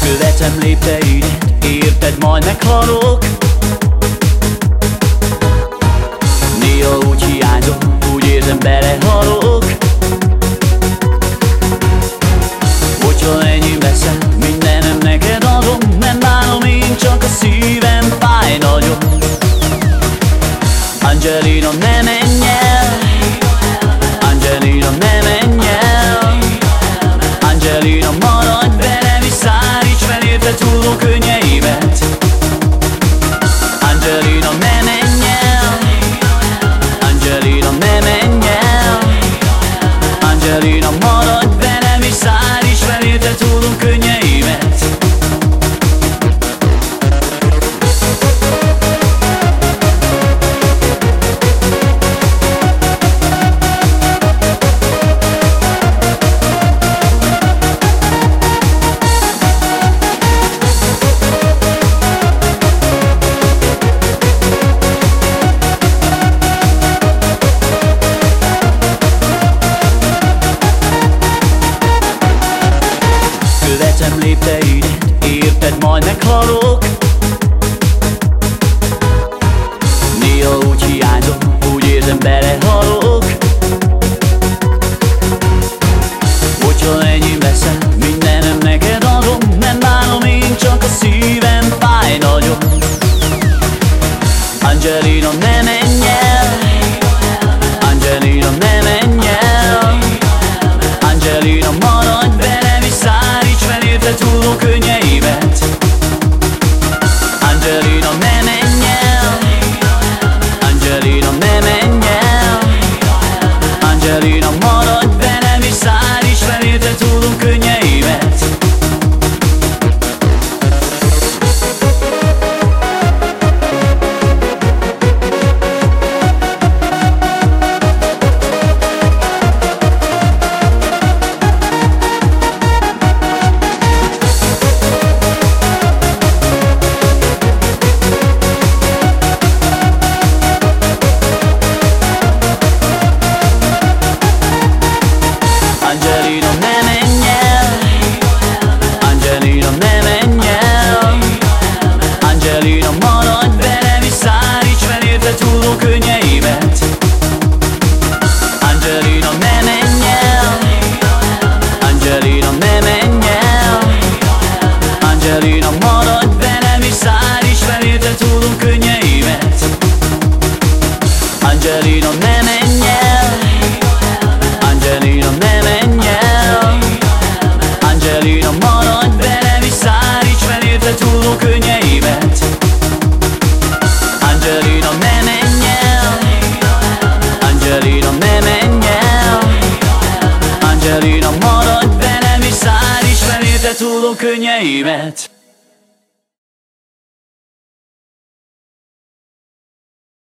Követem lépteidet, érted majd meghalok úgy hiányzom, úgy érzem belehalok Követem lépteidet, érted, majd meghalok. Néha úgy hiányzom, úgy érzem, belehalok. Hogyha ennyi veszel, mindenem neked adom Nem bánom én, csak a szívem fáj nagyon. Angelina, ne Angelina, maradj velem és szállíts fel érte túló könnyeimet. Angelina, ne menj el! Angelina, ne menj el! Angelina, maradj velem és szállíts fel érte túló könnyeimet. Angelina, ne menj el! Angelina, ne menj el! Angelina, maradj velem és szállíts fel érte túló könnyeimet